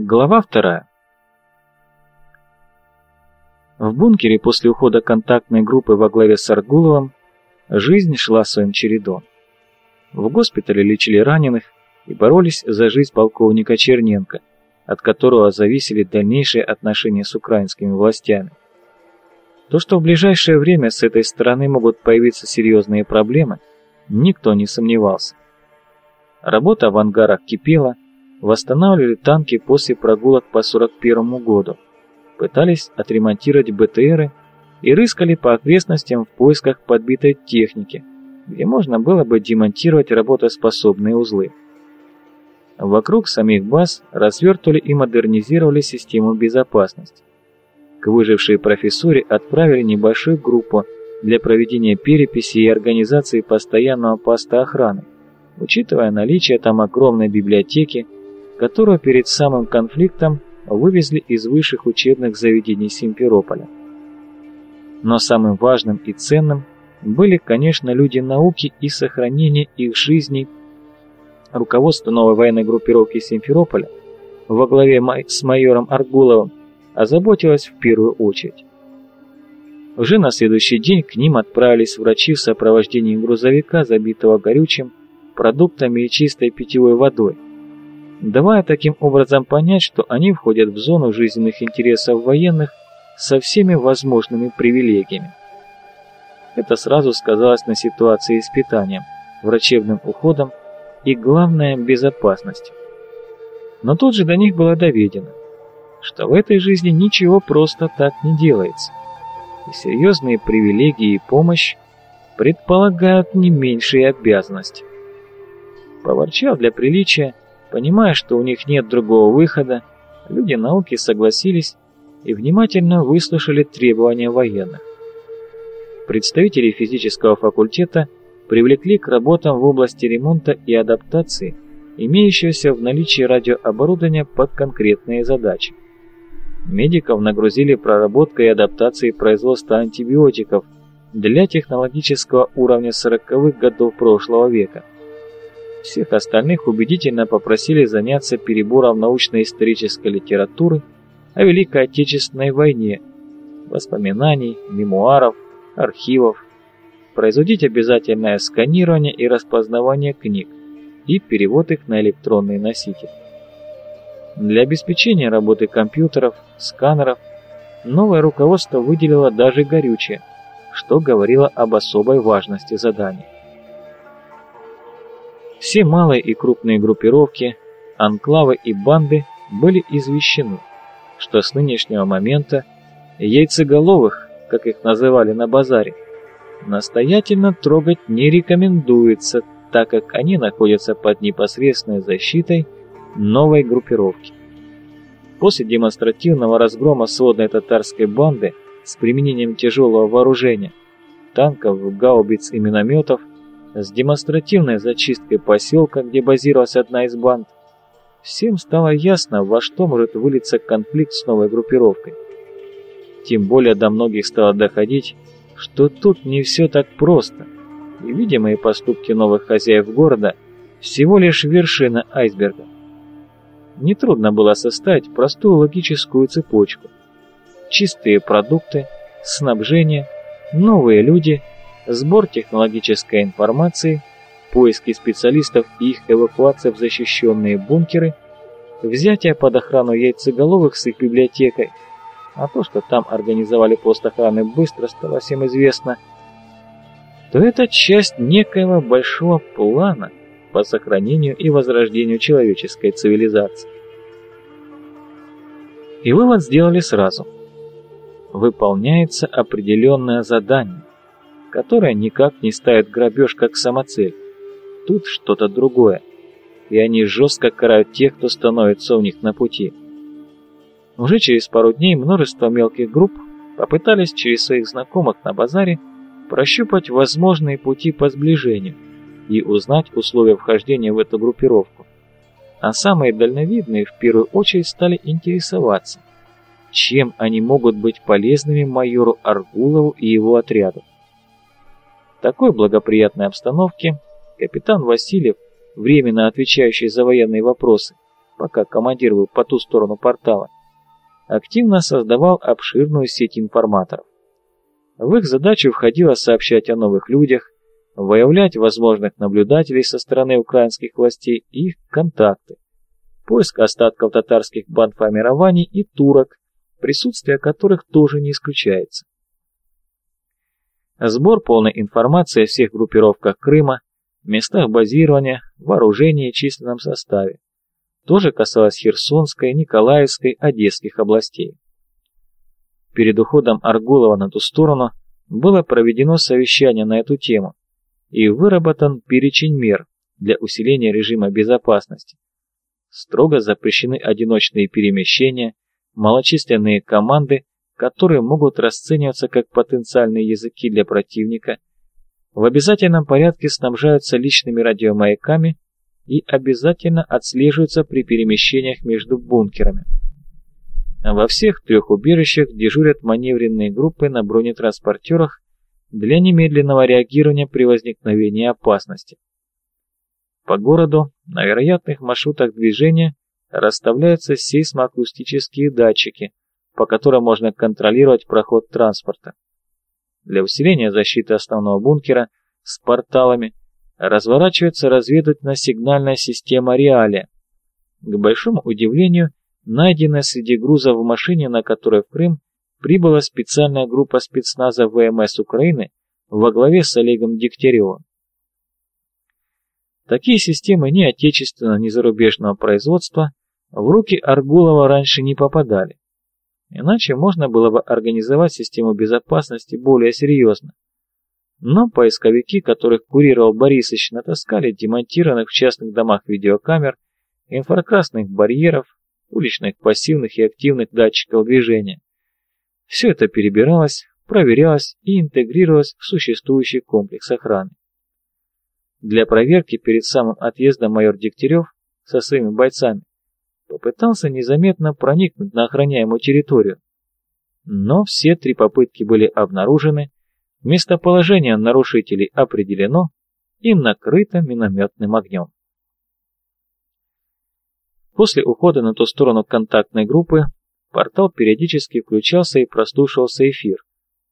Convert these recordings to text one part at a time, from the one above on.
Глава вторая. В бункере после ухода контактной группы во главе с Аргуловым жизнь шла своим чередом. В госпитале лечили раненых и боролись за жизнь полковника Черненко, от которого зависели дальнейшие отношения с украинскими властями. То, что в ближайшее время с этой стороны могут появиться серьезные проблемы, никто не сомневался. Работа в ангарах кипела, восстанавливали танки после прогулок по 41 году, пытались отремонтировать БТРы и рыскали по окрестностям в поисках подбитой техники, где можно было бы демонтировать работоспособные узлы. Вокруг самих баз развертывали и модернизировали систему безопасности. К выжившей профессуре отправили небольшую группу для проведения переписи и организации постоянного поста охраны, учитывая наличие там огромной библиотеки, которую перед самым конфликтом вывезли из высших учебных заведений Симферополя. Но самым важным и ценным были, конечно, люди науки и сохранения их жизней. Руководство новой военной группировки Симферополя во главе с майором Аргуловым озаботилось в первую очередь. Уже на следующий день к ним отправились врачи в сопровождении грузовика, забитого горючим, продуктами и чистой питьевой водой, давая таким образом понять, что они входят в зону жизненных интересов военных со всеми возможными привилегиями. Это сразу сказалось на ситуации с питанием, врачебным уходом и, главное, безопасностью. Но тут же до них было доведено, что в этой жизни ничего просто так не делается, и серьезные привилегии и помощь предполагают не меньшие обязанности. Поворчав для приличия, понимая, что у них нет другого выхода, люди науки согласились и внимательно выслушали требования военных. Представители физического факультета привлекли к работам в области ремонта и адаптации имеющегося в наличии радиооборудования под конкретные задачи. Медиков нагрузили проработкой и адаптацией производства антибиотиков для технологического уровня 40-х годов прошлого века. Всех остальных убедительно попросили заняться перебором научно-исторической литературы о Великой Отечественной войне, воспоминаний, мемуаров, архивов, производить обязательное сканирование и распознавание книг и перевод их на электронные носители. Для обеспечения работы компьютеров, сканеров, новое руководство выделило даже горючее, что говорило об особой важности задания. Все малые и крупные группировки, анклавы и банды были извещены, что с нынешнего момента яйцеголовых, как их называли на базаре, настоятельно трогать не рекомендуется, так как они находятся под непосредственной защитой новой группировки. После демонстративного разгрома сводной татарской банды с применением тяжелого вооружения, танков, гаубиц и минометов, с демонстративной зачисткой поселка, где базировалась одна из банд, всем стало ясно, во что может вылиться конфликт с новой группировкой. Тем более до многих стало доходить, что тут не все так просто, и видимые поступки новых хозяев города всего лишь вершина айсберга. Нетрудно было составить простую логическую цепочку. Чистые продукты, снабжение, новые люди, сбор технологической информации, поиски специалистов и их эвакуация в защищенные бункеры, взятие под охрану яйцеголовых с их библиотекой – а то, что там организовали пост охраны быстро стало всем известно, то это часть некоего большого плана по сохранению и возрождению человеческой цивилизации. И вывод сделали сразу. Выполняется определенное задание, которое никак не ставит грабеж как самоцель. Тут что-то другое, и они жестко карают тех, кто становится у них на пути. Уже через пару дней множество мелких групп попытались через своих знакомых на базаре прощупать возможные пути по сближению и узнать условия вхождения в эту группировку. А самые дальновидные в первую очередь стали интересоваться, чем они могут быть полезными майору Аргулову и его отряду. В такой благоприятной обстановке капитан Васильев, временно отвечающий за военные вопросы, пока командир был по ту сторону портала, активно создавал обширную сеть информаторов. В их задачу входило сообщать о новых людях, выявлять возможных наблюдателей со стороны украинских властей и их контакты, поиск остатков татарских бандформирований и турок, присутствие которых тоже не исключается. Сбор полной информации о всех группировках Крыма, местах базирования, вооружении и численном составе. Тоже касалось Херсонской, Николаевской, Одесских областей. Перед уходом Аргулова на ту сторону было проведено совещание на эту тему и выработан перечень мер для усиления режима безопасности. Строго запрещены одиночные перемещения, малочисленные команды, которые могут расцениваться как потенциальные языки для противника, в обязательном порядке снабжаются личными радиомаяками и обязательно отслеживаются при перемещениях между бункерами. Во всех трех убежищах дежурят маневренные группы на бронетранспортерах для немедленного реагирования при возникновении опасности. По городу на вероятных маршрутах движения расставляются сейсмоакустические датчики, по которым можно контролировать проход транспорта. Для усиления защиты основного бункера с порталами разворачивается разведывательно-сигнальная система «Реалия». К большому удивлению, найденная среди грузов в машине, на которой в Крым прибыла специальная группа спецназа ВМС Украины во главе с Олегом Дегтяревым. Такие системы ни отечественного, ни зарубежного производства в руки Аргулова раньше не попадали. Иначе можно было бы организовать систему безопасности более серьезно. Но поисковики, которых курировал Борисович, натаскали демонтированных в частных домах видеокамер, инфракрасных барьеров, уличных пассивных и активных датчиков движения. Все это перебиралось, проверялось и интегрировалось в существующий комплекс охраны. Для проверки перед самым отъездом майор Дегтярев со своими бойцами попытался незаметно проникнуть на охраняемую территорию. Но все три попытки были обнаружены, местоположение нарушителей определено и накрыто минометным огнем. После ухода на ту сторону контактной группы портал периодически включался и прослушивался эфир,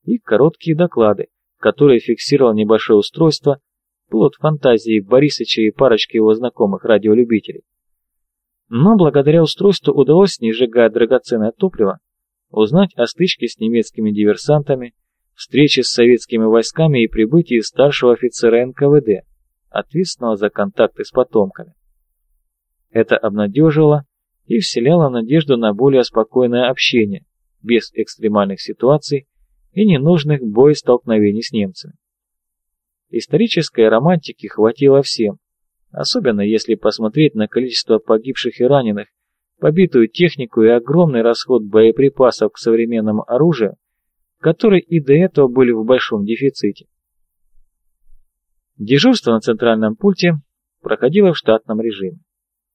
и короткие доклады, которые фиксировал небольшое устройство, плод фантазии Борисыча и парочки его знакомых радиолюбителей. Но благодаря устройству удалось, не сжигая драгоценное топливо, узнать о стычке с немецкими диверсантами, встрече с советскими войсками и прибытии старшего офицера НКВД, ответственного за контакты с потомками. Это обнадеживало и вселяло надежду на более спокойное общение, без экстремальных ситуаций и ненужных боестолкновений с немцами. Исторической романтики хватило всем, особенно если посмотреть на количество погибших и раненых, побитую технику и огромный расход боеприпасов к современному оружию, которые и до этого были в большом дефиците. Дежурство на центральном пульте проходило в штатном режиме.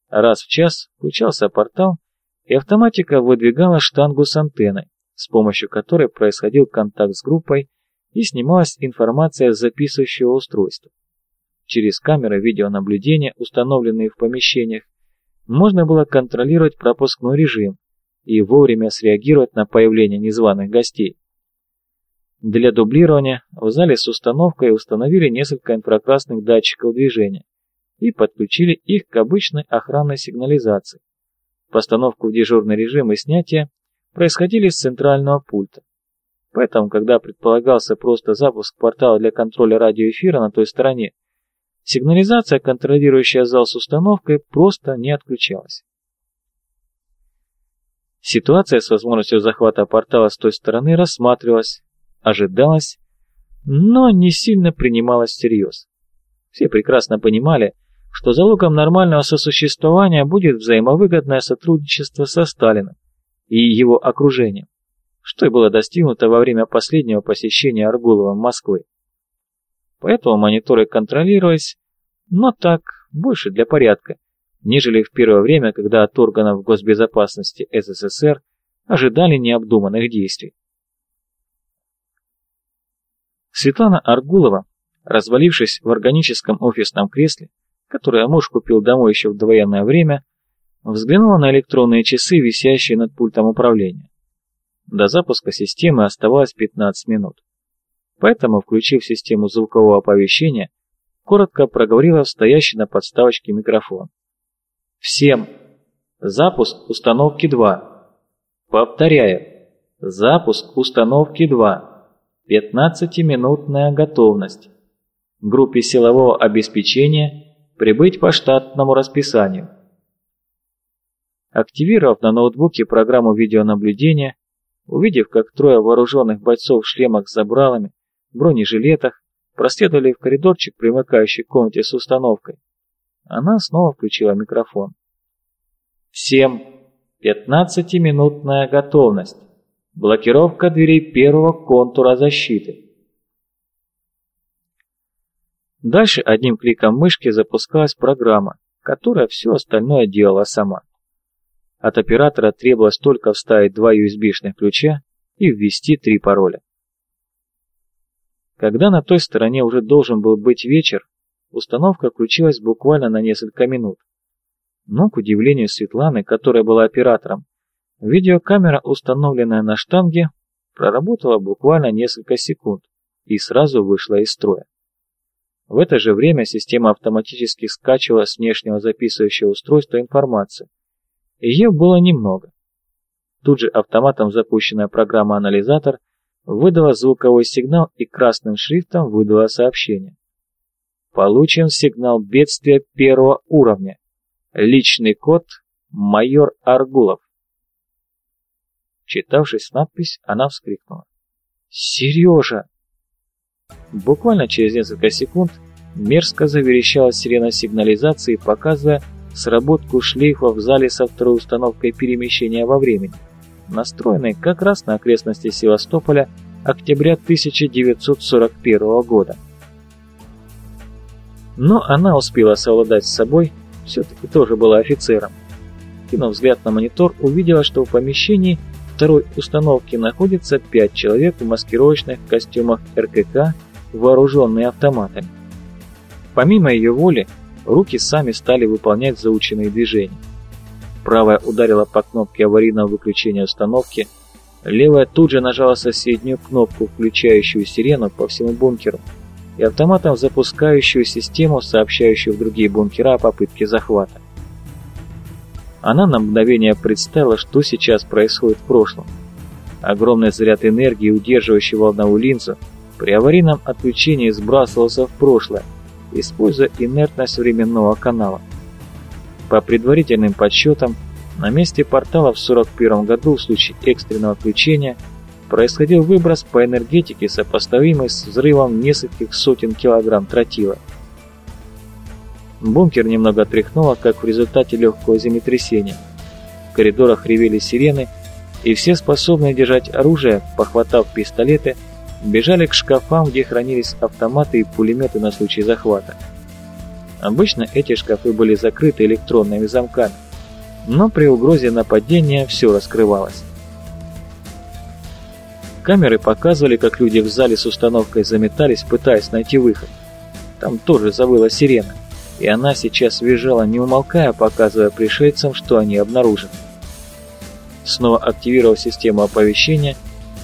Раз в час включался портал, и автоматика выдвигала штангу с антенной, с помощью которой происходил контакт с группой и снималась информация с записывающего устройства. Через камеры видеонаблюдения, установленные в помещениях, можно было контролировать пропускной режим и вовремя среагировать на появление незваных гостей. Для дублирования в зале с установкой установили несколько инфракрасных датчиков движения и подключили их к обычной охранной сигнализации. Постановку в дежурный режим и снятие происходили с центрального пульта. Поэтому, когда предполагался просто запуск портала для контроля радиоэфира на той стороне, Сигнализация, контролирующая зал с установкой, просто не отключалась. Ситуация с возможностью захвата портала с той стороны рассматривалась, ожидалась, но не сильно принималась всерьез. Все прекрасно понимали, что залогом нормального сосуществования будет взаимовыгодное сотрудничество со Сталином и его окружением, что и было достигнуто во время последнего посещения Аргулова Москвы. Поэтому мониторы контролировались, но так, больше для порядка, нежели в первое время, когда от органов госбезопасности СССР ожидали необдуманных действий. Светлана Аргулова, развалившись в органическом офисном кресле, которое муж купил домой еще в довоенное время, Взглянула на электронные часы, висящие над пультом управления. До запуска системы оставалось 15 минут. Поэтому, включив систему звукового оповещения, коротко проговорила стоящий на подставочке микрофон. «Всем! Запуск установки 2. Повторяю, запуск установки 2. 15-минутная готовность. Группе силового обеспечения прибыть по штатному расписанию». Активировав на ноутбуке программу видеонаблюдения, увидев, как трое вооруженных бойцов в шлемах с забралами, бронежилетах, проследовали в коридорчик, примыкающий к комнате с установкой, она снова включила микрофон. «Всем 15-минутная готовность. Блокировка дверей первого контура защиты». Дальше одним кликом мышки запускалась программа, которая все остальное делала сама. От оператора требовалось только вставить два USB-шных ключа и ввести три пароля. Когда на той стороне уже должен был быть вечер, установка включилась буквально на несколько минут. Но, к удивлению Светланы, которая была оператором, видеокамера, установленная на штанге, проработала буквально несколько секунд и сразу вышла из строя. В это же время система автоматически скачивала с внешнего записывающего устройства информацию, ее было немного. Тут же автоматом запущенная программа-анализатор выдала звуковой сигнал и красным шрифтом выдала сообщение. Получен сигнал бедствия первого уровня. Личный код майор Аргулов. Читавшись надпись, она вскрикнула. «Сережа!» Буквально через несколько секунд мерзко заверещала сирена сигнализации, показывая, сработку шлейфа в зале со второй установкой перемещения во времени, настроенной как раз на окрестности Севастополя октября 1941 года. Но она успела совладать с собой, все-таки тоже была офицером. Кинув взгляд на монитор, увидела, что в помещении второй установки находится пять человек в маскировочных костюмах РКК, вооруженные автоматами. Помимо ее воли, Руки сами стали выполнять заученные движения. Правая ударила по кнопке аварийного выключения установки, левая тут же нажала соседнюю кнопку, включающую сирену по всему бункеру, и автоматом запускающую систему, сообщающую в другие бункера о попытке захвата. Она на мгновение представила, что сейчас происходит в прошлом. Огромный заряд энергии, удерживающий волновую линзу, при аварийном отключении сбрасывался в прошлое, используя инертность временного канала. По предварительным подсчетам, на месте портала в 1941 году в случае экстренного включения происходил выброс по энергетике, сопоставимый с взрывом нескольких сотен килограмм тротила. Бункер немного тряхнуло, как в результате легкого землетрясения. В коридорах ревели сирены, и все способные держать оружие, похватав пистолеты, бежали к шкафам, где хранились автоматы и пулеметы на случай захвата. Обычно эти шкафы были закрыты электронными замками, но при угрозе нападения все раскрывалось. Камеры показывали, как люди в зале с установкой заметались, пытаясь найти выход. Там тоже завыла сирена, и она сейчас визжала, не умолкая, показывая пришельцам, что они обнаружены. Снова активировав систему оповещения,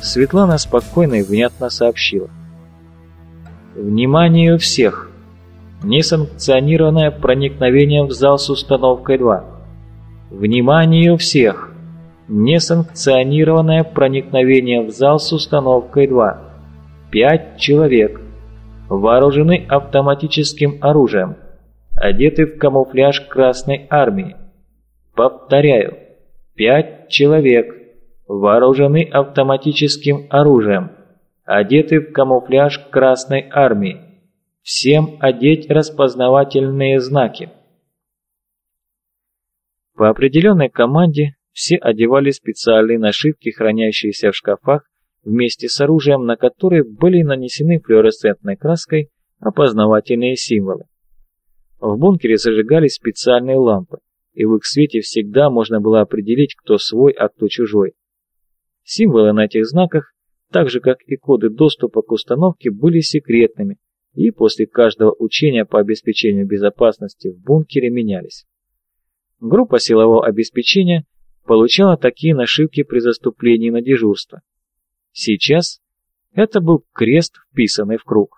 Светлана спокойно и внятно сообщила. «Внимание всех! Несанкционированное проникновение в зал с установкой 2. Внимание всех! Несанкционированное проникновение в зал с установкой 2. Пять человек. Вооружены автоматическим оружием. Одеты в камуфляж Красной Армии. Повторяю. Пять человек вооружены автоматическим оружием, одеты в камуфляж Красной Армии. Всем одеть распознавательные знаки. По определенной команде все одевали специальные нашивки, хранящиеся в шкафах, вместе с оружием, на которые были нанесены флуоресцентной краской опознавательные символы. В бункере зажигались специальные лампы, и в их свете всегда можно было определить, кто свой, а кто чужой. Символы на этих знаках, так же как и коды доступа к установке, были секретными и после каждого учения по обеспечению безопасности в бункере менялись. группа силового обеспечения получала такие нашивки при заступлении на дежурство. Сейчас это был крест, вписанный в круг.